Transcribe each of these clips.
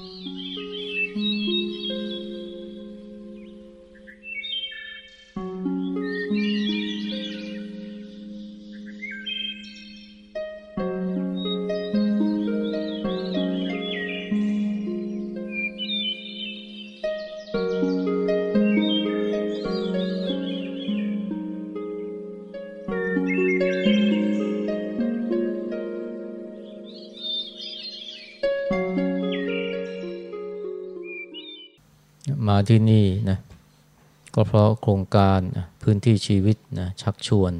มา ที่นี่นะก็เพราะโครงการพื้นที่ชีวิตนะชักชวน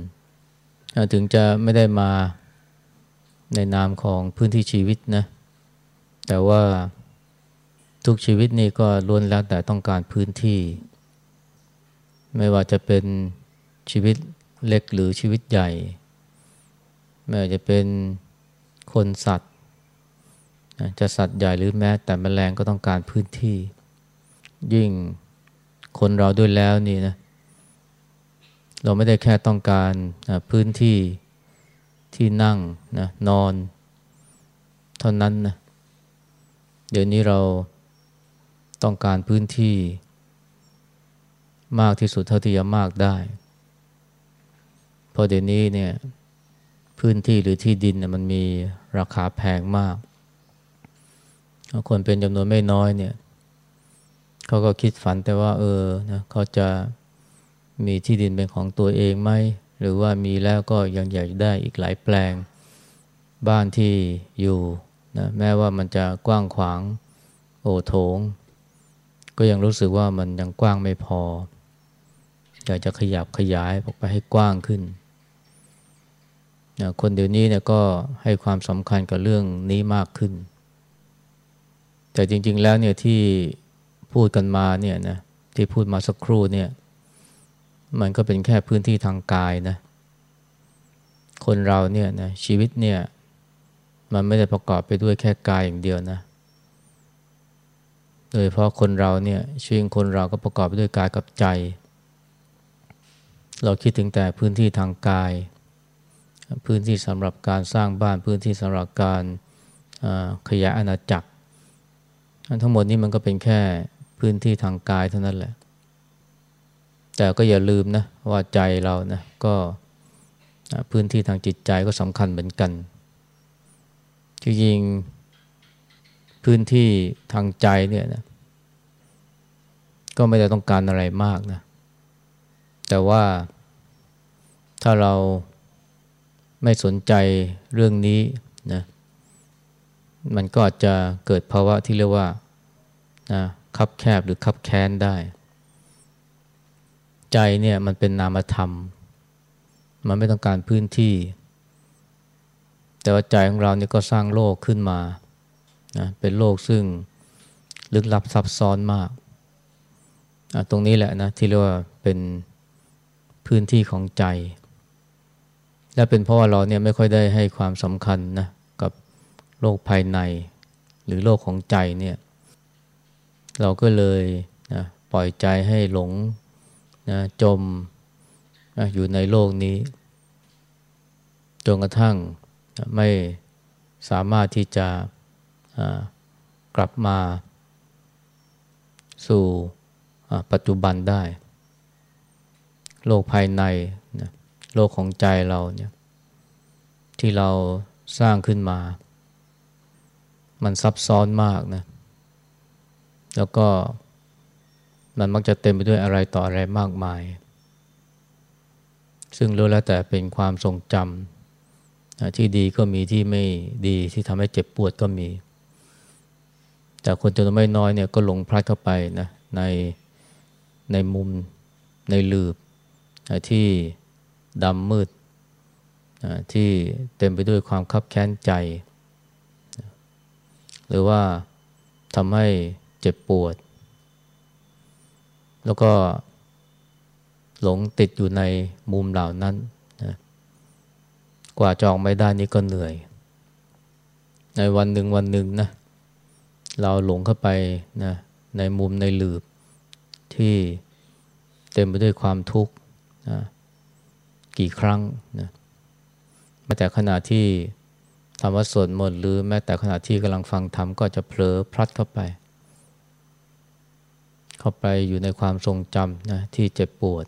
ถึงจะไม่ได้มาในนามของพื้นที่ชีวิตนะแต่ว่าทุกชีวิตนี่ก็ล้วนแล้วแต่ต้องการพื้นที่ ไม่ว่าจะเป็นชีวิตเล็กหรือชีวิตใหญ่ ไม่ว่าจะเป็นคนสัตว์จะสัตว์ใหญ่หรือแม้แต่แมลงก็ต้องการพื้นที่ ยิ่งคนเราด้วยแล้วนี่นะเราไม่ได้แค่ต้องการพื้นที่ที่นั่งนะนอน เท่านั้นนะเดี๋ยวนี้เราต้องการพื้นที่ มากที่สุดเท่าที่จะมากได้เพราะเดี๋ยวนี้เนี่ยพื้นที่หรือที่ดินมันมีราคาแพงมากคนเป็นจำนวนไม่น้อยเนี่ย เขาก็คิดฝันแต่ว่า เออนะเขาจะมีที่ดินเป็นของตัวเองไหมหรือว่ามีแล้วก็ยังอยากได้อีกหลายแปลง บ้านที่อยู่นะแม้ว่ามันจะกว้างขวางโอโถง ก็ยังรู้สึกว่ามันยังกว้างไม่พอ อยากจะขยับขยายออกไปให้กว้างขึ้นนะคนเดี๋ยวนี้เนี่ยก็ให้ความสำคัญกับเรื่องนี้มากขึ้น แต่จริง ๆ แล้วเนี่ยที่ พูดกันมาเนี่ยนะที่พูดมาสักครู่เนี่ย มันก็เป็นแค่พื้นที่ทางกายนะ คนเราเนี่ยนะชีวิตเนี่ย มันไม่ได้ประกอบไปด้วยแค่กายอย่างเดียวนะ โดยเพราะคนเราเนี่ยชีวิตคนเราก็ประกอบไปด้วยกายกับใจ เราคิดถึงแต่พื้นที่ทางกาย พื้นที่สำหรับการสร้างบ้านพื้นที่สำหรับการขยายอาณาจักร ทั้งหมดนี้มันก็เป็นแค่ พื้นที่ทางกายเท่านั้นแหละ แต่ก็อย่าลืมนะว่าใจเรานะก็พื้นที่ทางจิตใจก็สำคัญเหมือนกันจริงพื้นที่ทางใจเนี่ยนะก็ไม่ได้ต้องการอะไรมากนะ แต่ว่าถ้าเราไม่สนใจเรื่องนี้นะมันก็อาจจะเกิดภาวะที่เรียกว่านะ คับแคบหรือคับแค้นได้ ใจเนี่ยมันเป็นนามธรรม มันไม่ต้องการพื้นที่ แต่ว่าใจของเราเนี่ยก็สร้างโลกขึ้นมานะเป็นโลกซึ่งลึกลับซับซ้อนมาก ตรงนี้แหละนะที่เรียกว่าเป็นพื้นที่ของใจ และเป็นเพราะว่าเราเนี่ยไม่ค่อยได้ให้ความสำคัญนะกับโลกภายใน หรือโลกของใจเนี่ย เราก็เลยนะปล่อยใจให้หลงนะจมนะอยู่ในโลกนี้ จนกระทั่งนะไม่สามารถที่จะกลับมาสู่ปัจจุบันได้ โลกภายในนะโลกของใจเราเนี่ยที่เราสร้างขึ้นมา มันซับซ้อนมากนะ แล้วก็มันมักจะเต็มไปด้วยอะไรต่ออะไรมากมาย ซึ่งรู้แล้วแต่เป็นความทรงจำที่ดีก็มีที่ไม่ดีที่ทำให้เจ็บปวดก็มี แต่คนจำนวนไม่น้อยเนี่ยก็หลงพลัดเข้าไปนะในในมุมในลืบที่ดำมืดที่เต็มไปด้วยความคับแค้นใจ หรือว่าทำให้ เจ็บปวด แล้วก็หลงติดอยู่ในมุมเหล่านั้นนะกว่าจองไม่ได้นี่ก็เหนื่อย ในวันหนึ่งวันหนึ่งนะเราหลงเข้าไปนะในมุมในหลืบที่เต็มไปด้วยความทุกข์นะกี่ครั้งนะมาแต่ขณะที่ธรรมะสวดมนต์หรือแม้แต่ขณะที่กำลังฟังธรรมก็จะเผลอพลัดเข้าไป เข้าไปอยู่ในความทรงจำนะที่เจ็บปวด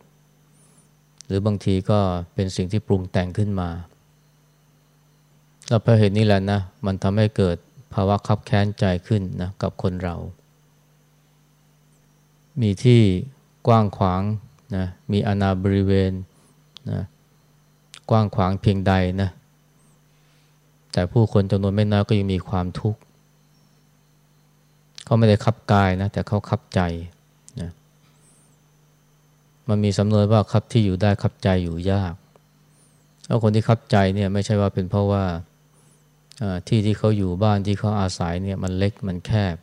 หรือบางทีก็เป็นสิ่งที่ปรุงแต่งขึ้นมา แล้วเพราะเหตุนี้แหละนะ มันทำให้เกิดภาวะคับแค้นใจขึ้นนะกับคนเรา มีที่กว้างขวางนะมีอนาบริเวณนะกว้างขวางเพียงใดนะแต่ผู้คนจำนวนไม่น้อยก็ยังมีความทุกข์เขาไม่ได้คับกายนะ แต่เขาคับใจ มันมีสำนวนว่าครับที่อยู่ได้ครับใจอยู่ยากแล้วคนที่ครับใจเนี่ยไม่ใช่ว่าเป็นเพราะว่าที่ที่เขาอยู่บ้านที่เขาอาศัยเนี่ยมันเล็กมันแคบ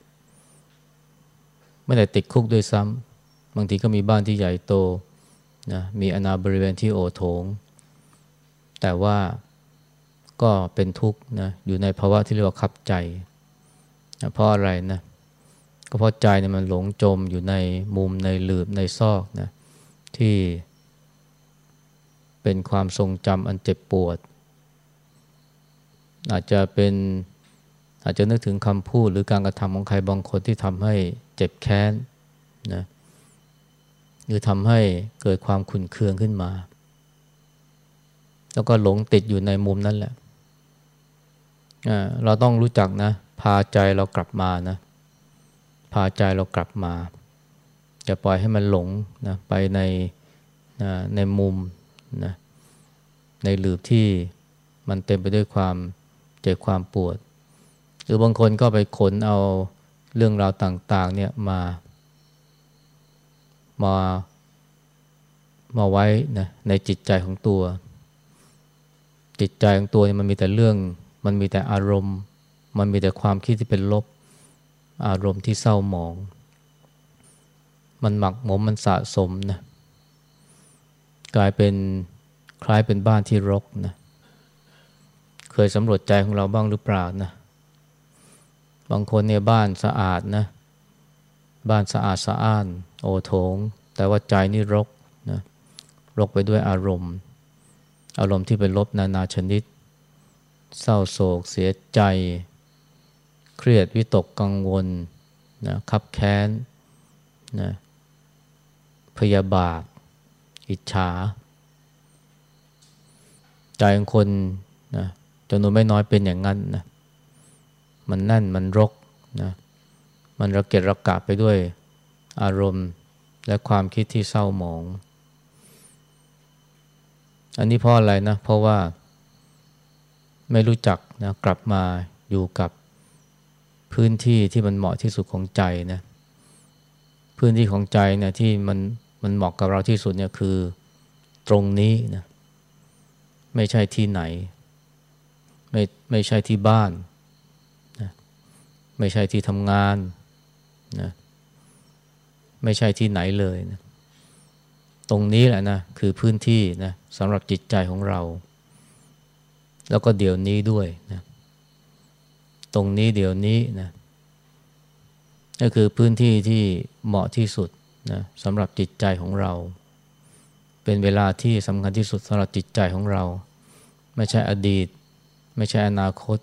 ไม่ได้ติดคุกด้วยซ้ำบางทีก็มีบ้านที่ใหญ่โตนะมีอนาบริเวณที่โอโถง แต่ว่าก็เป็นทุกข์นะอยู่ในภาวะที่เรียกว่าขับใจนะเพราะอะไรนะก็เพราะใจเนี่ยมันหลงจมอยู่ในมุมในหลืบในซอกนะ ที่เป็นความทรงจำอันเจ็บปวด อาจจะเป็นอาจจะนึกถึงคำพูดหรือการกระทำของใครบางคนที่ทำให้เจ็บแค้นนะหรือทำให้เกิดความขุ่นเคืองขึ้นมา แล้วก็หลงติดอยู่ในมุมนั้นแหละเราต้องรู้จักนะ พาใจเรากลับมานะ พาใจเรากลับมา อย่าปล่อยให้มันหลงนะไปในนะในมุมนะในหลืบที่มันเต็มไปด้วยความเจ็บความปวด หรือบางคนก็ไปขนเอาเรื่องราวต่างๆเนี่ยมา มามาไว้นะในจิตใจของตัว จิตใจของตัวเนี่ยมันมีแต่เรื่อง มันมีแต่อารมณ์ มันมีแต่ความคิดที่เป็นลบ อารมณ์ที่เศร้าหมอง มันหมักหมมมันสะสมนะกลายเป็นคล้ายเป็นบ้านที่รกนะเคยสำรวจใจของเราบ้างหรือเปล่านะบางคนเนี่ยบ้านสะอาดนะบ้านสะอาดสะอ้าน โอโถง แต่ว่าใจนี่รกนะรกไปด้วยอารมณ์ อารมณ์ที่เป็นลบนานาชนิด เศร้าโศกเสียใจ เครียดวิตกกังวลนะขับแค้นนะ พยาบาท อิจฉา ใจของคนนะจำนวนไม่น้อยเป็นอย่างนั้นนะมันนั่นมันรกนะมันระเกะระกะไปด้วยอารมณ์และความคิดที่เศร้าหมอง อันนี้เพราะอะไรนะ เพราะว่าไม่รู้จักนะกลับมาอยู่กับพื้นที่ที่มันเหมาะที่สุดของใจนะพื้นที่ของใจเนี่ยที่มัน มันเหมาะกับเราที่สุดเนี่ยคือตรงนี้นะไม่ใช่ที่ไหน ไม่ไม่ใช่ที่บ้านนะไม่ใช่ที่ทำงานนะไม่ใช่ที่ไหนเลยนะตรงนี้แหละนะคือพื้นที่นะสำหรับจิตใจของเรา แล้วก็เดี๋ยวนี้ด้วยนะตรงนี้เดี๋ยวนี้นะก็คือพื้นที่ที่เหมาะที่สุด นะสำหรับจิตใจของเรา เป็นเวลาที่สำคัญที่สุดสำหรับจิตใจของเรา ไม่ใช่อดีต ไม่ใช่อนาคต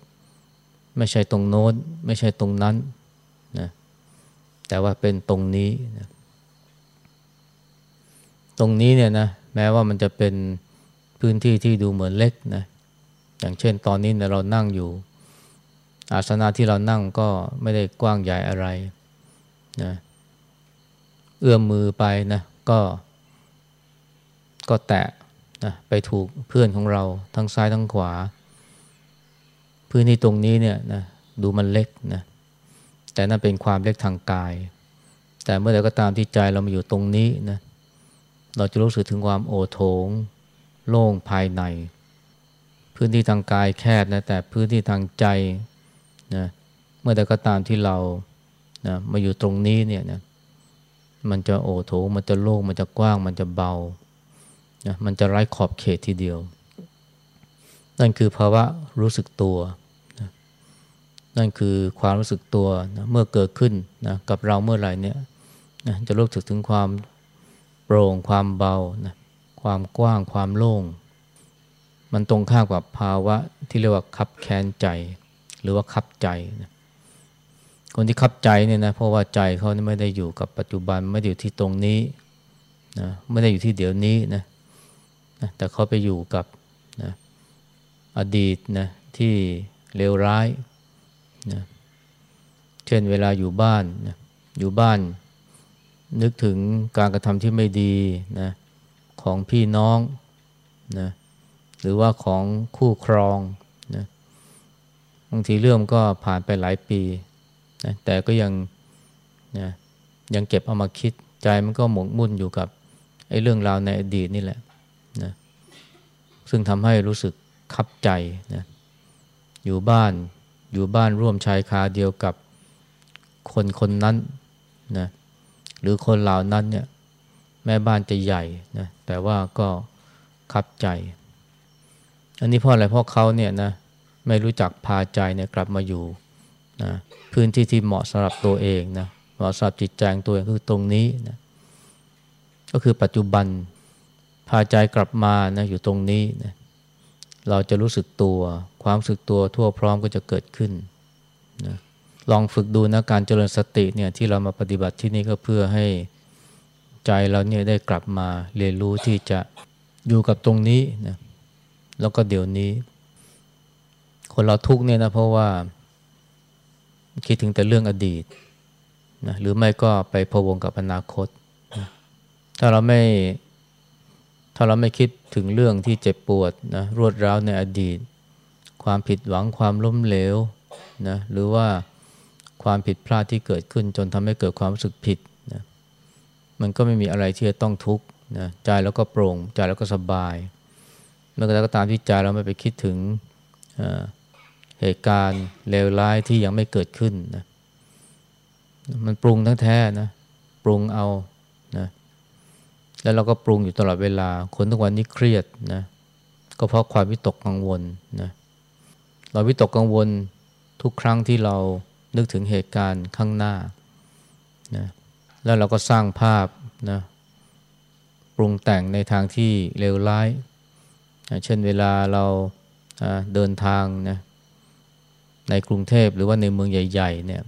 ไม่ใช่ตรงโน้น ไม่ใช่ตรงนั้นนะแต่ว่าเป็นตรงนี้นะตรงนี้เนี่ยนะแม้ว่ามันจะเป็นพื้นที่ที่ดูเหมือนเล็กนะอย่างเช่นตอนนี้เนี่ยเรานั่งอยู่ อาสนะที่เรานั่งก็ไม่ได้กว้างใหญ่อะไรนะ เอื้อมมือไปนะก็ ก็แตะนะไปถูกเพื่อนของเราทั้งซ้ายทั้งขวา พื้นที่ตรงนี้เนี่ยนะดูมันเล็กนะแต่นั่นเป็นความเล็กทางกาย แต่เมื่อใดก็ตามที่ใจเรามาอยู่ตรงนี้นะเราจะรู้สึกถึงความโอโถง โล่งภายใน พื้นที่ทางกายแคบนะแต่พื้นที่ทางใจนะเมื่อใดก็ตามที่เรานะมาอยู่ตรงนี้เนี่ยนะ มันจะโอโถมันจะโล่งมันจะกว้าง มันจะเบานะมันจะไร้ขอบเขตทีเดียว นั่นคือภาวะรู้สึกตัวนะนั่นคือความรู้สึกตัวนะเมื่อเกิดขึ้นนะกับเราเมื่อไหร่เนี่ยนะจะรู้สึกถึงความโปร่งความเบานะความกว้างความโล่ง มันตรงข้ามกับภาวะที่เรียกว่าคับแค้นใจ หรือว่าคับใจนะ คนที่คับใจเนี่ยนะเพราะว่าใจเขาไม่ได้อยู่กับปัจจุบันไม่ได้อยู่ที่ตรงนี้นะไม่ได้อยู่ที่เดี๋ยวนี้นะนะแต่เขาไปอยู่กับนะอดีตนะที่เลวร้ายนะเช่นเวลาอยู่บ้านนะอยู่บ้าน นึกถึงการกระทำที่ไม่ดีนะของพี่น้องนะหรือว่าของคู่ครองนะบางทีเรื่องก็ผ่านไปหลายปี นะแต่ก็ยังนะยังเก็บเอามาคิดใจมันก็หมกมุ่นอยู่กับไอ้เรื่องราวในอดีตนี่แหละนะซึ่งทำให้รู้สึกคับใจนะอยู่บ้านอยู่บ้านร่วมชายคาเดียวกับคนคนนั้นนะหรือคนเหล่านั้นเนี่ยแม่บ้านจะใหญ่นะแต่ว่าก็คับใจ อันนี้เพราะอะไรเพราะเขาเนี่ยนะไม่รู้จักพาใจเนี่ยกลับมาอยู่ นะพื้นที่ที่เหมาะสำหรับตัวเองนะเหมาะสำหรับจิตใจงตัวเองคือตรงนี้นะก็คือปัจจุบันพาใจกลับมานะอยู่ตรงนี้นะเราจะรู้สึกตัว ความรู้สึกตัวทั่วพร้อมก็จะเกิดขึ้นนะลองฝึกดูนะการเจริญสติเนี่ยที่เรามาปฏิบัติที่นี่ก็เพื่อให้ใจเราเนี่ยได้กลับมาเรียนรู้ที่จะอยู่กับตรงนี้นะแล้วก็เดี๋ยวนี้ คนเราทุกเนี่ยนะเพราะว่า คิดถึงแต่เรื่องอดีตนะหรือไม่ก็ไปพะวงกับอนาคตนะถ้าเราไม่ถ้าเราไม่คิดถึงเรื่องที่เจ็บปวดนะรวดร้าวในอดีต ความผิดหวังความล้มเหลวนะหรือว่าความผิดพลาดที่เกิดขึ้นจนทำให้เกิดความรู้สึกผิดนะมันก็ไม่มีอะไรที่จะต้องทุกข์นะใจแล้วก็โปร่งใจแล้วก็สบายเมื่อไรก็ตามที่ใจเราไม่ไปคิดถึง เหตุการณ์เลวร้ายที่ยังไม่เกิดขึ้นนะมันปรุงทั้งแท้นะปรุงเอานะแล้วเราก็ปรุงอยู่ตลอดเวลา คนทุกวันนี้เครียดนะก็เพราะความวิตกกังวลนะเราวิตกกังวลทุกครั้งที่เรานึกถึงเหตุการณ์ข้างหน้านะแล้วเราก็สร้างภาพนะปรุงแต่งในทางที่เลวร้ายนะเช่นเวลาเราเดินทางนะ ในกรุงเทพหรือว่าในเมืองใหญ่ ๆ เนี่ย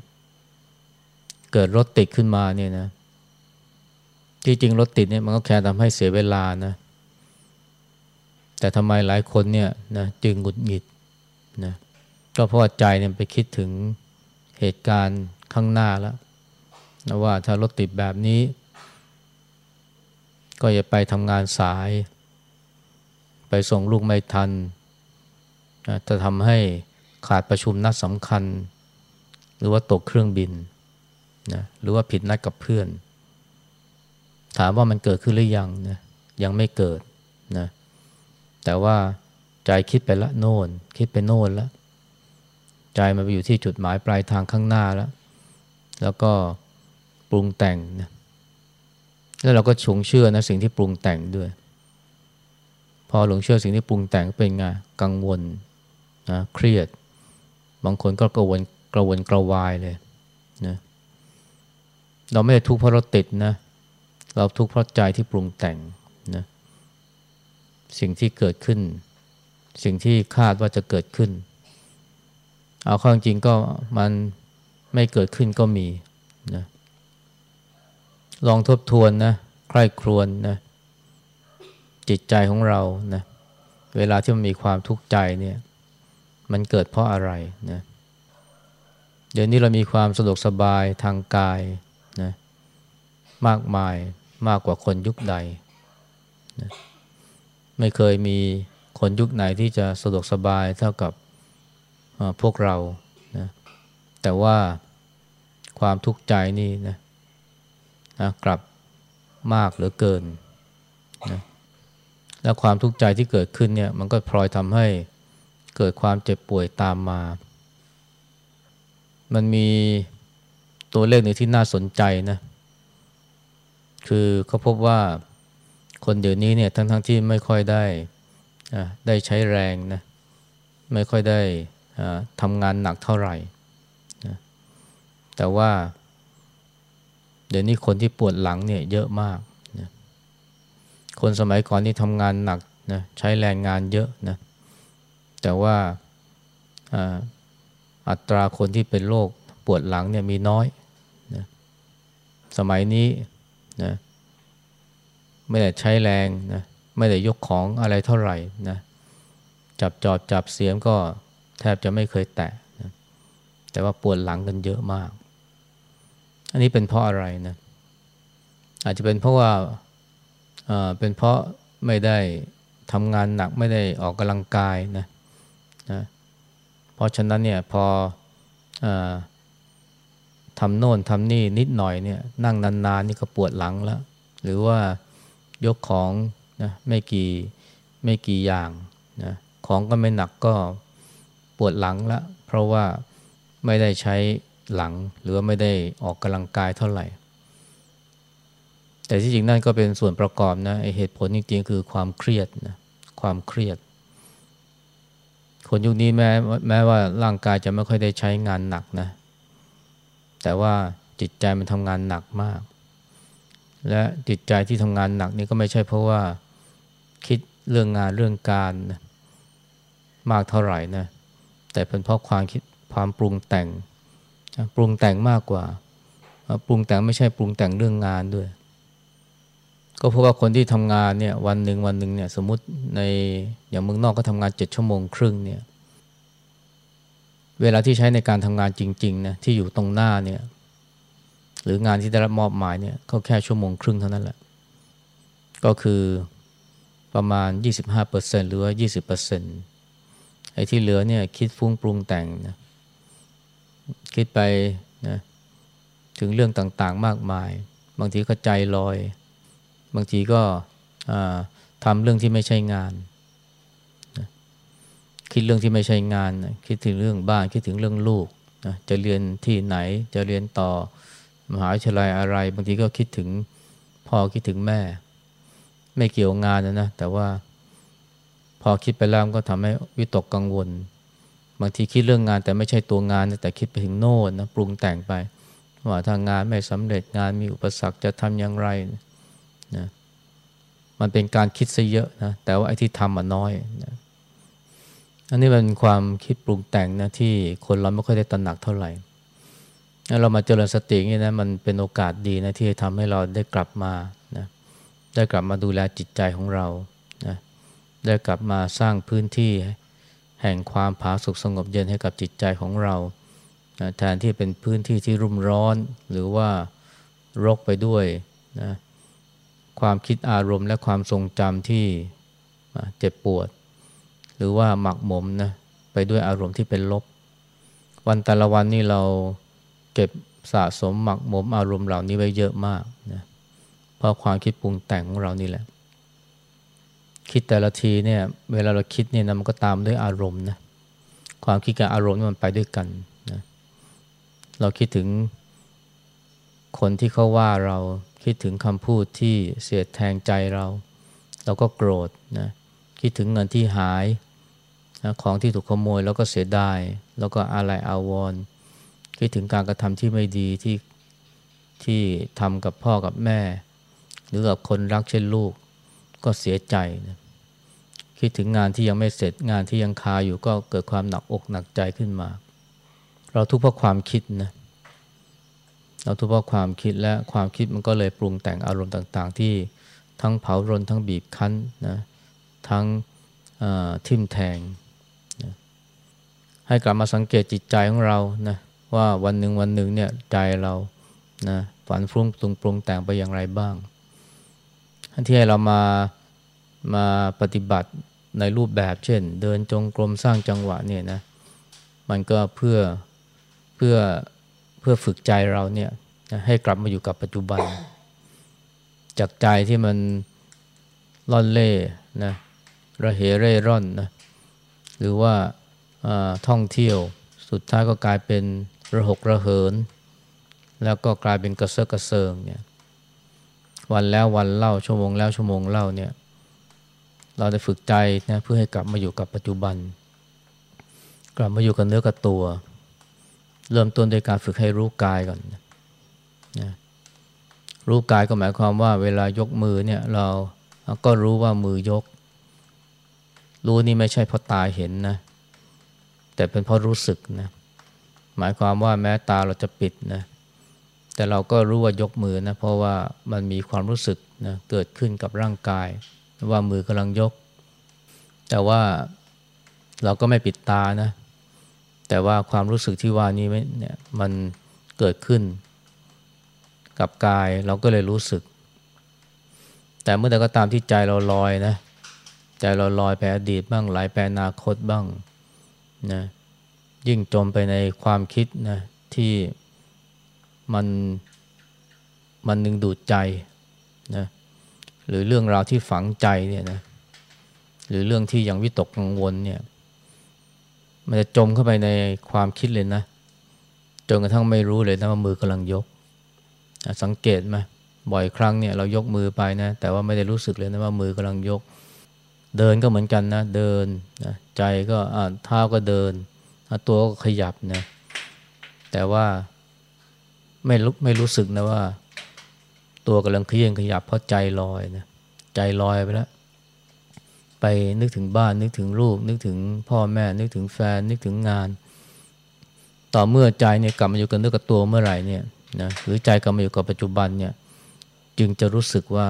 เกิดรถติดขึ้นมาเนี่ยนะ ที่จริงรถติดเนี่ยมันก็แค่ทำให้เสียเวลานะ แต่ทำไมหลายคนเนี่ยนะจึงหงุดหงิดนะก็เพราะใจเนี่ยไปคิดถึงเหตุการณ์ข้างหน้าแล้วนะว่าถ้ารถติดแบบนี้ ก็อย่าไปทำงานสาย ไปส่งลูกไม่ทันนะจะทำให้ ขาดประชุมนัดสำคัญ หรือว่าตกเครื่องบินนะหรือว่าผิดนัดกับเพื่อน ถามว่ามันเกิดขึ้นหรือยังนะยังไม่เกิดนะแต่ว่าใจคิดไปละโน่น คิดไปโน่นแล้วใจมันไปอยู่ที่จุดหมายปลายทางข้างหน้าแล้ว แล้วก็ปรุงแต่งนะแล้วเราก็ชงเชื่อนะสิ่งที่ปรุงแต่งด้วย พอหลงเชื่อสิ่งที่ปรุงแต่งเป็นไงกังวลนะเครียด บางคนก็กระวนกระวนกระวายเลยนะเราไม่ได้ทุกข์เพราะเราติดนะเราทุกข์เพราะใจที่ปรุงแต่งนะสิ่งที่เกิดขึ้น สิ่งที่คาดว่าจะเกิดขึ้น เอาข้อจริงก็มันไม่เกิดขึ้นก็มีนะลองทบทวนนะใคร่ครวญนะจิตใจของเรานะเวลาที่มันมีความทุกข์ใจเนี่ย มันเกิดเพราะอะไรนะเดี๋ยวนี้เรามีความสะดวกสบายทางกายนะมากมายมากกว่าคนยุคใดนะไม่เคยมีคนยุคไหนที่จะสะดวกสบายเท่ากับพวกเรานะแต่ว่าความทุกข์ใจนี่นะนะกลับมากเหลือเกินนะและความทุกข์ใจที่เกิดขึ้นเนี่ย มันก็พลอยทำให้ เกิดความเจ็บป่วยตามมา มันมีตัวเลขหนึ่งที่น่าสนใจนะ คือเขาพบว่าคนเดี๋ยวนี้เนี่ยทั้งๆทที่ไม่ค่อยได้ได้ใช้แรงนะไม่ค่อยได้ทำงานหนักเท่าไหร่นะแต่ว่า เดี๋ยวนี้คนที่ปวดหลังเนี่ยเยอะมากนะคนสมัยก่อนนี่ทำงานหนักนะใช้แรงงานเยอะนะ แต่ว่าอัตราคนที่เป็นโรคปวดหลังเนี่ยมีน้อยนะสมัยนี้นะไม่ได้ใช้แรงนะไม่ได้ยกของอะไรเท่าไหร่นะจับจอบจับเสียมก็แทบจะไม่เคยแตะนะแต่ว่าปวดหลังกันเยอะมาก อันนี้เป็นเพราะอะไรนะอาจจะเป็นเพราะว่าเป็นเพราะไม่ได้ทำงานหนักไม่ได้ออกกำลังกายนะนะ เพราะฉะนั้นเนี่ยพออทำโน่นทำนี่นิดหน่อยเนี่ยนั่งนานๆนี่ก็ปวดหลังแล้ว หรือว่ายกของนะไม่กี่ไม่กี่อย่างนะของก็ไม่หนักก็ปวดหลังละเพราะว่าไม่ได้ใช้หลังหรือว่าไม่ได้ออกกำลังกายเท่าไหร่ แต่ที่จริงนั่นก็เป็นส่วนประกอบนะเหตุผลจริงๆคือความเครียดนะความเครียด คนยุคนี้แม้แม้ว่าร่างกายจะไม่ค่อยได้ใช้งานหนักนะ แต่ว่าจิตใจมันทำงานหนักมาก และจิตใจที่ทำงานหนักนี่ก็ไม่ใช่เพราะว่าคิดเรื่องงานเรื่องการนะมากเท่าไหร่นะ แต่เป็นเพราะความคิดความปรุงแต่ง ปรุงแต่งมากกว่า ปรุงแต่งไม่ใช่ปรุงแต่งเรื่องงานด้วย ก็เพราะว่าคนที่ทำงานเนี่ยวันหนึ่งวันหนึ่งเนี่ยสมมติในอย่างเมืองนอกก็ทำงานเจ็ดชั่วโมงครึ่งเนี่ยเวลาที่ใช้ในการทำงานจริงๆนะที่อยู่ตรงหน้าเนี่ยหรืองานที่ได้รับมอบหมายเนี่ยก็แค่ชั่วโมงครึ่งเท่านั้นแหละ ก็คือประมาณ 25%หรือว่า 20%ไอ้ที่เหลือเนี่ยคิดฟุ้งปรุงแต่งนะคิดไปนะถึงเรื่องต่างๆมากมาย บางทีก็ใจลอย บางทีก็ทำเรื่องที่ไม่ใช่งาน คิดเรื่องที่ไม่ใช่งานคิดถึงเรื่องบ้านคิดถึงเรื่องลูกจะเรียนที่ไหนจะเรียนต่อมหาวิทยาลัยอะไร บางทีก็คิดถึงพ่อคิดถึงแม่ ไม่เกี่ยวงานนะนะแต่ว่าพอคิดไปแล้วก็ทำให้วิตกกังวล บางทีคิดเรื่องงานแต่ไม่ใช่ตัวงานนะแต่คิดไปถึงโน่นนะปรุงแต่งไป ว่าถ้างานไม่สำเร็จงานมีอุปสรรคจะทำอย่างไรนะ มันเป็นการคิดซะเยอะนะแต่ว่าไอ้ที่ทำมันน้อยนะอันนี้เป็นความคิดปรุงแต่งนะที่คนเราไม่ค่อยได้ตระหนักเท่าไหร่เรามาเจริญสตินี่นะมันเป็นโอกาสดีนะที่จะทำให้เราได้กลับมานะได้กลับมาดูแลจิตใจของเรานะได้กลับมาสร้างพื้นที่แห่งความผาสุกสงบเย็นให้กับจิตใจของเรานะแทนที่เป็นพื้นที่ที่รุ่มร้อนหรือว่ารกไปด้วยนะ ความคิดอารมณ์และความทรงจำที่เจ็บปวด หรือว่าหมักหมมนะไปด้วยอารมณ์ที่เป็นลบ วันแต่ละวันนี่เราเก็บสะสมหมักหมมอารมณ์เหล่านี้ไว้เยอะมากนะเพราะความคิดปรุงแต่งของเรานี่แหละ คิดแต่ละทีเนี่ย เวลาเราคิดเนี่ยนะมันก็ตามด้วยอารมณ์นะความคิดกับอารมณ์มันไปด้วยกันนะเราคิดถึงคนที่เขาว่าเรา คิดถึงคำพูดที่เสียดแทงใจเรา เราก็โกรธนะคิดถึงเงินที่หายนะของที่ถูกขโมยแล้วก็เสียดายแล้วก็อะไรอาวรณ์คิดถึงการกระทำที่ไม่ดีที่ที่ทำกับพ่อกับแม่ หรือกับคนรักเช่นลูกก็เสียใจนะคิดถึงงานที่ยังไม่เสร็จงานที่ยังคาอยู่ก็เกิดความหนักอกหนักใจขึ้นมา เราทุกข์เพราะความคิดนะ เราทุกข์เพราะความคิดและความคิดมันก็เลยปรุงแต่งอารมณ์ต่างๆ ที่ทั้งเผารนทั้งบีบคั้นนะทั้งทิ่มแทงนะให้กลับมาสังเกตจิตใจของเรานะว่าวันหนึ่งวันหนึ่งเนี่ยใจเรานะฝันฟุ้งปรุงปรุงแต่งไปอย่างไรบ้างที่ให้เรามามาปฏิบัติในรูปแบบเช่น เดินจงกรมสร้างจังหวะเนี่ยนะมันก็เพื่อเพื่อ เพื่อฝึกใจเราเนี่ยให้กลับมาอยู่กับปัจจุบัน จากใจที่มันล่อนเล่นะระเหเร่ร่อนนะหรือว่าท่องเที่ยวสุดท้ายก็กลายเป็นระหกระเหิน แล้วก็กลายเป็นกระเซาะกระเซิงเนี่ยวันแล้ววันเล่าชั่วโมงแล้วชั่วโมงเล่าเนี่ยเราได้ฝึกใจนะเพื่อให้กลับมาอยู่กับปัจจุบัน กลับมาอยู่กับเนื้อกับตัว เริ่มต้นโดยการฝึกให้รู้กายก่อนนะรู้กายก็หมายความว่า เวลายกมือเนี่ยเราก็รู้ว่ามือยก รู้นี่ไม่ใช่เพราะตาเห็นนะ แต่เป็นเพราะรู้สึกนะหมายความว่าแม้ตาเราจะปิดนะแต่เราก็รู้ว่ายกมือนะเพราะว่ามันมีความรู้สึกนะเกิดขึ้นกับร่างกาย ว่ามือกำลังยก แต่ว่าเราก็ไม่ปิดตานะ แต่ว่าความรู้สึกที่ว่านี้เนี่ยมันเกิดขึ้น กับกายเราก็เลยรู้สึก แต่เมื่อใดก็ตามที่ใจเราลอยนะใจเราลอยไปอดีตบ้างไหลไปอนาคตบ้างนะยิ่งจมไปในความคิดนะที่มันมันนึงดูดใจนะหรือเรื่องราวที่ฝังใจเนี่ยนะหรือเรื่องที่ยังวิตกกังวลเนี่ย มันจะจมเข้าไปในความคิดเลยนะจนกระทั่งไม่รู้เลยนะว่ามือกำลังยก สังเกตไหมบ่อยครั้งเนี่ยเรายกมือไปนะ แต่ว่าไม่ได้รู้สึกเลยนะว่ามือกำลังยก เดินก็เหมือนกันนะ เดินนะใจก็เท้าก็เดิน ตัวก็ขยับนะแต่ว่าไม่รู้ไม่รู้สึกนะว่า ตัวกำลังเคลื่อนขยับเพราะใจลอยนะใจลอยไปแล้ว ไปนึกถึงบ้านนึกถึงลูก นึกถึงพ่อแม่ นึกถึงแฟนนึกถึงงาน ต่อเมื่อใจเนี่ยกลับมาอยู่กับเนื้อกับตัวเมื่อไหร่เนี่ยนะหรือใจกลับมาอยู่กับปัจจุบันเนี่ยจึงจะรู้สึกว่า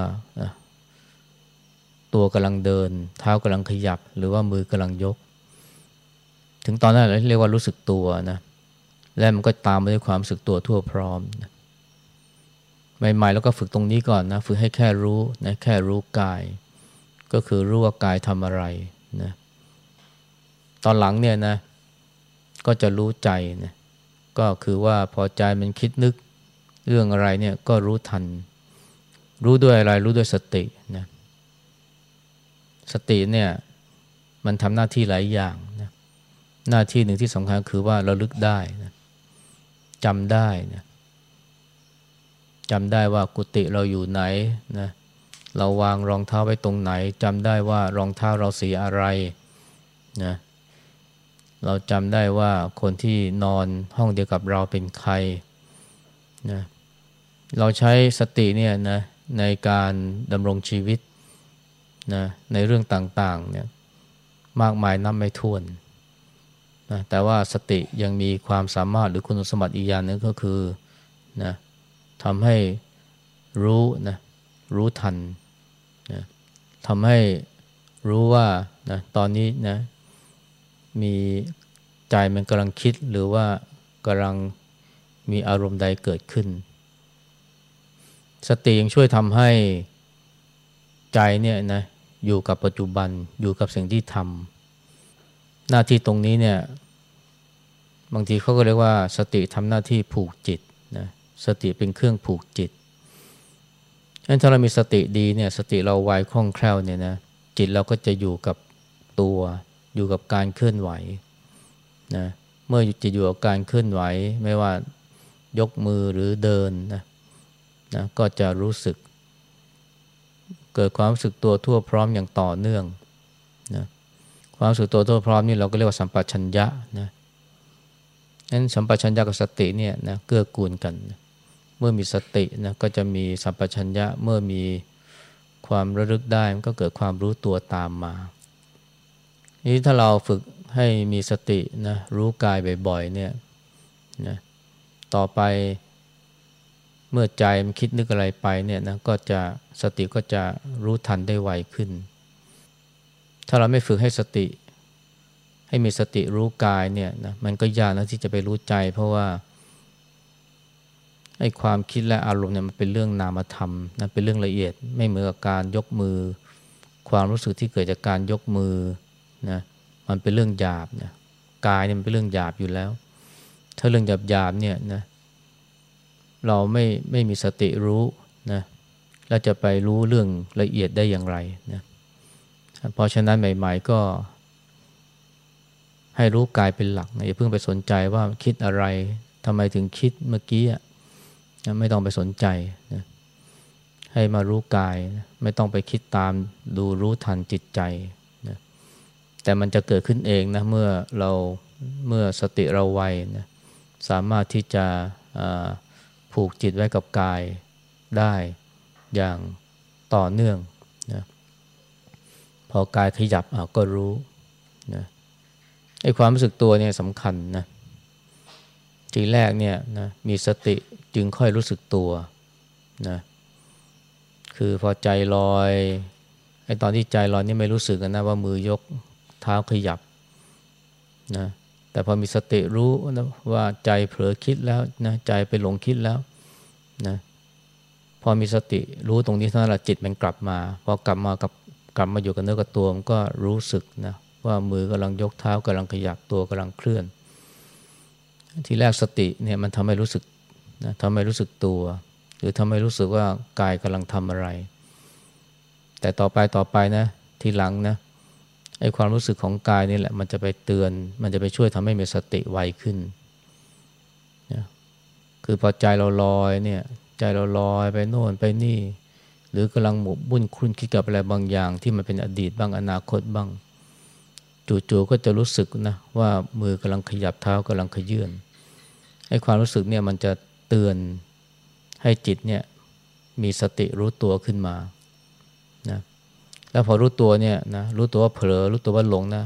ตัวกำลังเดิน เท้ากำลังขยับ หรือว่ามือกำลังยก ถึงตอนนั้นเราเรียกว่ารู้สึกตัวนะและมันก็ตามมาด้วยความสึกตัวทั่วพร้อมนะใหม่ๆแล้วก็ฝึกตรงนี้ก่อนนะ ฝึกให้แค่รู้นะแค่รู้กาย ก็คือรู้ว่ากายทำอะไรนะตอนหลังเนี่ยนะ ก็จะรู้ใจนะก็คือว่าพอใจมันคิดนึกเรื่องอะไรเนี่ยก็รู้ทัน รู้ด้วยอะไรรู้ด้วยสตินะสติเนี่ยมันทำหน้าที่หลายอย่างนะหน้าที่หนึ่งที่สำคัญคือว่าเราลึกได้นะจำได้นะจำได้ว่ากุฏิเราอยู่ไหนนะ เราวางรองเท้าไว้ตรงไหนจำได้ว่ารองเท้าเราสีอะไรนะเราจำได้ว่าคนที่นอนห้องเดียวกับเราเป็นใครนะเราใช้สติเนี่ยนะในการดำรงชีวิตนะในเรื่องต่างๆเนี่ยมากมายนับไม่ถ้วนนะแต่ว่าสติยังมีความสามารถหรือคุณสมบัติอีกอย่างนึงก็คือนะทำให้รู้นะรู้ทัน ทำให้รู้ว่านะตอนนี้นะมีใจมันกำลังคิดหรือว่ากำลังมีอารมณ์ใดเกิดขึ้น สติยังช่วยทำให้ใจเนี่ยนะอยู่กับปัจจุบันอยู่กับสิ่งที่ทำหน้าที่ตรงนี้เนี่ยบางทีเขาก็เรียกว่า สติทำหน้าที่ผูกจิตนะสติเป็นเครื่องผูกจิต งั้นถ้าเรามีสติดีเนี่ยสติเราไวคล่องแคล่วเนี่ยนะจิตเราก็จะอยู่กับตัวอยู่กับการเคลื่อนไหวนะเมื่อจิตอยู่กับการเคลื่อนไหว ไม่ว่ายกมือหรือเดินนะนะก็จะรู้สึก เกิดความรู้สึกตัวทั่วพร้อมอย่างต่อเนื่องนะความรู้สึกตัวทั่วพร้อมนี่เราก็เรียกว่าสัมปชัญญะนะนั้นสัมปชัญญะกับสติเนี่ยนะเกื้อกูลกันนะ เมื่อมีสตินะก็จะมีสัมปชัญญะเมื่อมีความระลึกได้มันก็เกิดความรู้ตัวตามมานี้ถ้าเราฝึกให้มีสตินะรู้กายบ่อยๆเนี่ยนะต่อไปเมื่อใจมันคิดนึกอะไรไปเนี่ยนะก็จะสติก็จะรู้ทันได้ไวขึ้น ถ้าเราไม่ฝึกให้สติ ให้มีสติรู้กายเนี่ยนะมันก็ยากนะที่จะไปรู้ใจ เพราะว่า ไอ้ความคิดและอารมณ์เนี่ยมันเป็นเรื่องนามธรรมนะเป็นเรื่องละเอียดไม่เหมือนกับการยกมือ ความรู้สึกที่เกิดจากการยกมือนะมันเป็นเรื่องหยาบนะกายเนี่ยมันเป็นเรื่องหยาบอยู่แล้ว ถ้าเรื่องหยาบหยาบเนี่ยนะเราไม่ไม่มีสติรู้นะแล้วจะไปรู้เรื่องละเอียดได้อย่างไรนะเพราะฉะนั้นใหม่ๆก็ ให้รู้กายเป็นหลักนะอย่าเพิ่งไปสนใจว่าคิดอะไรทำไมถึงคิดเมื่อกี้ ไม่ต้องไปสนใจนะให้มารู้กายนะไม่ต้องไปคิดตามดูรู้ทันจิตใจนะแต่มันจะเกิดขึ้นเองนะเมื่อเราเมื่อสติเราไวนะสามารถที่จะผูกจิตไว้กับกายได้อย่างต่อเนื่องนะพอกายขยับก็รู้นะไอ้ความรู้สึกตัวเนี่ยสำคัญนะทีแรกเนี่ยนะมีสติ จึงค่อยรู้สึกตัวนะคือพอใจลอยไอ้ตอนที่ใจลอยนี่ไม่รู้สึกนะว่ามือยกเท้าขยับนะแต่พอมีสติรู้นะว่าใจเผลอคิดแล้วนะใจไปหลงคิดแล้วนะพอมีสติรู้ตรงนี้เท่านั้นแหละจิตมันกลับมาพอกลับมากับกลับมาอยู่กับเนื้อกับตัวมันก็รู้สึกนะว่ามือกำลังยกเท้ากำลังขยับตัวกำลังเคลื่อน ทีแรกสติเนี่ยมันทำให้รู้สึก นะทำให้รู้สึกตัว หรือทำให้รู้สึกว่ากายกำลังทำอะไร แต่ต่อไปต่อไปนะ ทีหลังนะไอ้ความรู้สึกของกายนี่แหละ มันจะไปเตือน มันจะไปช่วยทำให้มีสติไวขึ้นนะคือพอใจเราลอยเนี่ยใจเราลอยไปโน่นไปนี่ หรือกำลังหมกบุ่นคุ้นคิดกับอะไรบางอย่าง ที่มันเป็นอดีตบ้างอนาคตบ้างจู่ๆก็จะรู้สึกนะว่ามือกำลังขยับเท้ากำลังขยื่นไอ้ความรู้สึกเนี่ยมันจะ เตือนให้จิตเนี่ยมีสติรู้ตัวขึ้นมานะแล้วพอรู้ตัวเนี่ยนะรู้ตัวว่าเผลอรู้ตัวว่าหลงนะ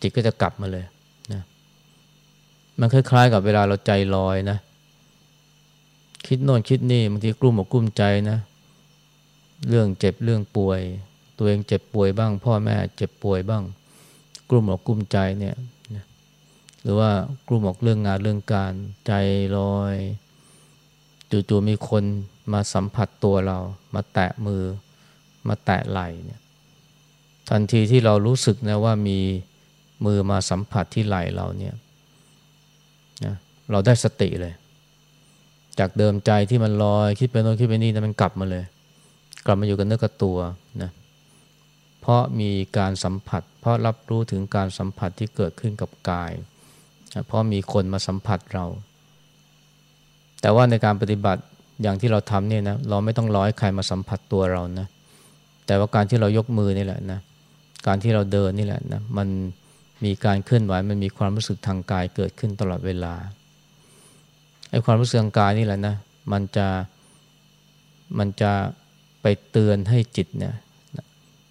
จิตก็จะกลับมาเลยนะมันคล้ายๆกับเวลาเราใจลอยนะ คิดโน่นคิดนี่บางทีกลุ้มอกกลุ้มใจนะ เรื่องเจ็บเรื่องป่วย ตัวเองเจ็บป่วยบ้าง พ่อแม่เจ็บป่วยบ้าง กลุ้มอกกลุ้มใจเนี่ย หรือว่ากลุ้มออกเรื่องงานเรื่องการใจลอยจู่ๆมีคนมาสัมผัสตัวเรา มาแตะมือ มาแตะไหล่เนี่ยทันทีที่เรารู้สึกนะว่ามีมือมาสัมผัสที่ไหล่เราเนี่ยนะเราได้สติเลย จากเดิมใจที่มันลอยคิดไปโน่นคิดไปนี่นะมันกลับมาเลย กลับมาอยู่กับเนื้อกับตัวนะเพราะมีการสัมผัส เพราะรับรู้ถึงการสัมผัสที่เกิดขึ้นกับกาย เพราะมีคนมาสัมผัสเรา แต่ว่าในการปฏิบัติอย่างที่เราทำเนี่ยนะเราไม่ต้องรอให้ใครมาสัมผัสตัวเรานะแต่ว่าการที่เรายกมือนี่แหละนะการที่เราเดินนี่แหละนะมันมีการเคลื่อนไหวมันมีความรู้สึกทางกายเกิดขึ้นตลอดเวลาไอ้ความรู้สึกทางกายนี่แหละนะมันจะมันจะไปเตือนให้จิตเนี่ย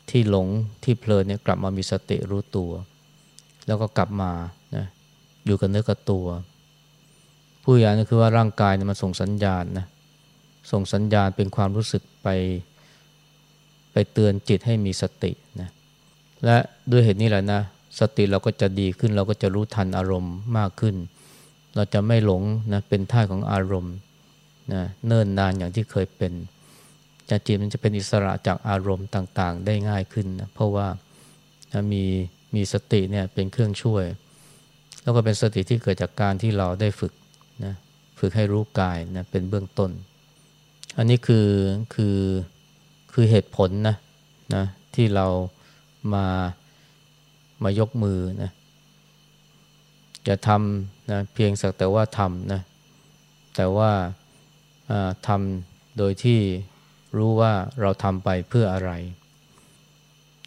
ที่หลงที่เพลินเนี่ยกลับมามีสติรู้ตัว แล้วก็กลับมา อยู่กับเนื้อกับตัว ผู้อย่างก็คือว่าร่างกายเนี่ยมันส่งสัญญาณนะส่งสัญญาณเป็นความรู้สึกไป ไปเตือนจิตให้มีสตินะและด้วยเหตุนี้แหละนะสติเราก็จะดีขึ้นเราก็จะรู้ทันอารมณ์มากขึ้น เราจะไม่หลงนะเป็นท่าของอารมณ์นะเนิ่นนานอย่างที่เคยเป็นจจิตมันจะเป็นอิสระจากอารมณ์ต่างๆ ได้ง่ายขึ้นนะเพราะว่านะมีมีสติเนี่ยเป็นเครื่องช่วย แล้วก็เป็นสติที่เกิดจากการที่เราได้ฝึกนะฝึกให้รู้กายนะเป็นเบื้องต้น อันนี้คือคือคือเหตุผลนะนะที่เรามามายกมือนะจะทำนะเพียงสักแต่ว่าทำนะแต่ว่าทำโดยที่รู้ว่าเราทำไปเพื่ออะไร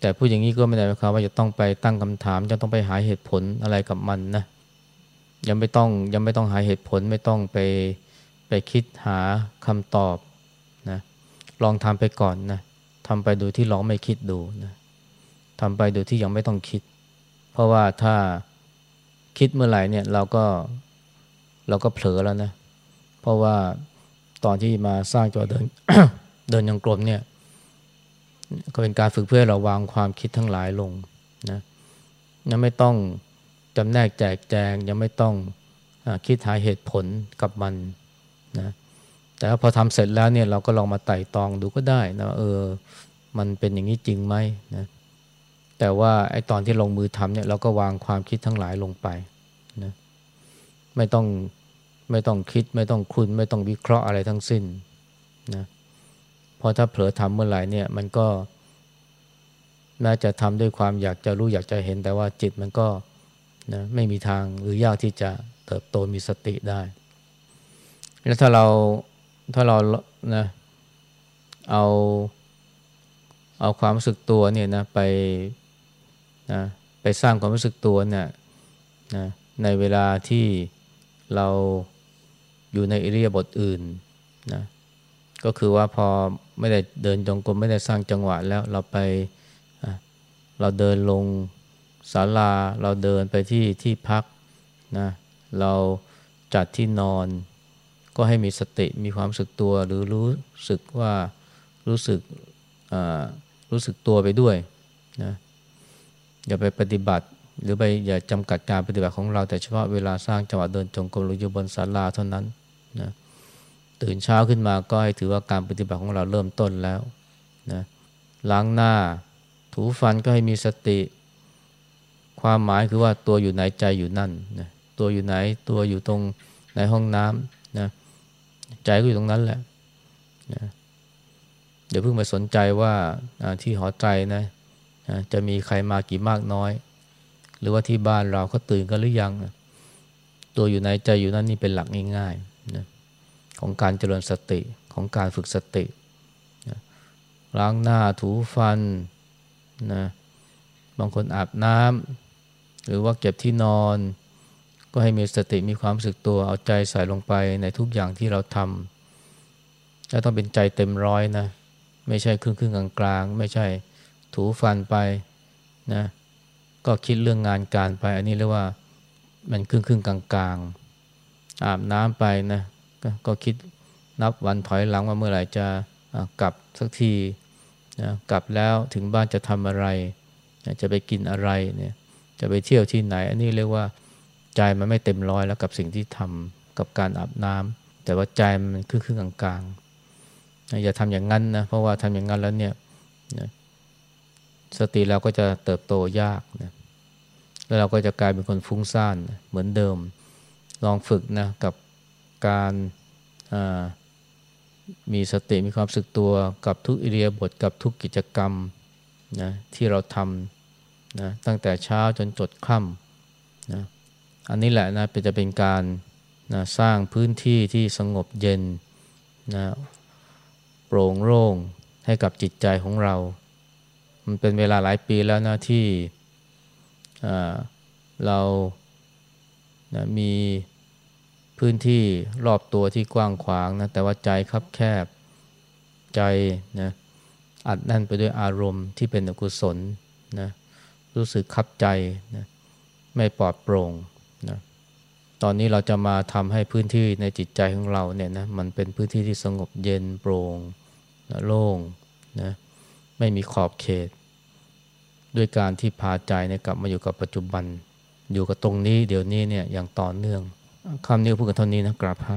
แต่พูดอย่างนี้ก็ไม่ได้หมายความว่าจะต้องไปตั้งคำถามจะต้องไปหาเหตุผลอะไรกับมันนะยังไม่ต้องยังไม่ต้องหาเหตุผลไม่ต้องไปไปคิดหาคำตอบนะลองทำไปก่อนนะทำไปโดยที่ลองไม่คิดดูนะทำไปโดยที่ยังไม่ต้องคิด เพราะว่าถ้าคิดเมื่อไหร่เนี่ยเราก็เราก็เผลอแล้วนะ เพราะว่าตอนที่มาสร้างตัวเดินเดินยังกลมเนี่ย ก็เป็นการฝึกเพื่อเราวางความคิดทั้งหลายลงนะยังไม่ต้องจำแนกแจกแจง ยังไม่ต้องอคิดหาเหตุผลกับมันนะแต่พอทำเสร็จแล้วเนี่ยเราก็ลองมาไต่ตองดูก็ได้นะเออมันเป็นอย่างนี้จริงไหมนะแต่ว่าไอ้ตอนที่ลงมือทำเนี่ยเราก็วางความคิดทั้งหลายลงไปนะไม่ต้องไม่ต้องคิดไม่ต้องคุณไม่ต้องวิเคราะห์อะไรทั้งสิ้น พอถ้าเผลอทำเมื่อไหร่เนี่ยมันก็แม้จะทำด้วยความอยากจะรู้อยากจะเห็นแต่ว่าจิตมันก็นะไม่มีทางหรือยากที่จะเติบโตมีสติได้ แล้วถ้าเราถ้าเรานะเอาเอาความรู้สึกตัวเนี่ยนะไปนะไปสร้างความรู้สึกตัวเนี่ยนะในเวลาที่เราอยู่ในอิริยาบถอื่นนะก็คือว่าพอ ไม่ได้เดินจงกรมไม่ได้สร้างจังหวะแล้วเราไปเราเดินลงศาลาเราเดินไปที่ที่พักนะเราจัดที่นอนก็ให้มีสติมีความสึกตัวหรือรู้สึกว่ารู้สึกรู้สึกตัวไปด้วยนะอย่าไปปฏิบัติ หรือไปอย่าจำกัดการปฏิบัติของเราแต่เฉพาะเวลาสร้างจังหวะเดินจงกรมหรืออยู่บนศาลาเท่านั้น ตื่นเช้าขึ้นมาก็ให้ถือว่าการปฏิบัติของเราเริ่มต้นแล้วนะล้างหน้า ถูฟันก็ให้มีสติ ความหมายคือว่าตัวอยู่ไหนใจอยู่นั่นนะตัวอยู่ไหนตัวอยู่ตรงในห้องน้ำนะใจก็อยู่ตรงนั้นแหละนะเดี๋ยวเพิ่งไปสนใจว่าที่หอใจนะจะมีใครมากี่มากน้อย หรือว่าที่บ้านเราเขาตื่นกันหรือยัง ตัวอยู่ในใจอยู่นั่นนี่เป็นหลักง่ายๆนะ ของการเจริญสติของการฝึกสตินะล้างหน้าถูฟันนะบางคนอาบน้ำหรือว่าเก็บที่นอน ก็ให้มีสติมีความสึกตัวเอาใจใส่ลงไปในทุกอย่างที่เราทำจะต้องเป็นใจเต็มร้อยนะไม่ใช่ครึ่งครึ่งกลางกลางไม่ใช่ถูฟันไปนะก็คิดเรื่องงานการไป อันนี้เรียกว่ามันครึ่งครึ่งกลางกลางอาบน้ำไปนะ ก็คิดนับวันถอยหลังว่าเมื่อไหร่จะกลับสักทีนะกลับแล้วถึงบ้านจะทำอะไรจะไปกินอะไรเนี่ยจะไปเที่ยวที่ไหน อันนี้เรียกว่าใจมันไม่เต็มร้อยแล้วกับสิ่งที่ทำกับการอาบน้ำแต่ว่าใจมันครึ่งครึ่งกลางกลางอย่าทำอย่างนั้นนะเพราะว่าทำอย่างนั้นแล้วเนี่ยสติเราก็จะเติบโตยากนะแล้วเราก็จะกลายเป็นคนฟุ้งซ่านเหมือนเดิมลองฝึกนะกับ การมีสติมีความสึกตัวกับทุกอิเลียบทกับทุกกิจกรรมนะที่เราทำนะตั้งแต่เช้าจนจดค่ำนะอันนี้แหละนะจะเป็นการนะสร้างพื้นที่ที่สงบเย็นนะโปร่งโล่งให้กับจิตใจของเรา มันเป็นเวลาหลายปีแล้วนะที่เรานะมี พื้นที่รอบตัวที่กว้างขวางนะแต่ว่าใจคับแคบใจนะอัดแน่นไปด้วยอารมณ์ที่เป็นอกุศลนะรู้สึกคับใจนะไม่ปลอดโปร่งนะตอนนี้เราจะมาทำให้พื้นที่ในจิตใจของเราเนี่ยนะมันเป็นพื้นที่ที่สงบเย็นโปร่งนะโล่งนะไม่มีขอบเขต ด้วยการที่พาใจเนี่ยกลับมาอยู่กับปัจจุบัน อยู่กับตรงนี้เดี๋ยวนี้เนี่ยอย่างต่อเนื่อง คำนี้พูดกันเท่านี้นะกราบพระ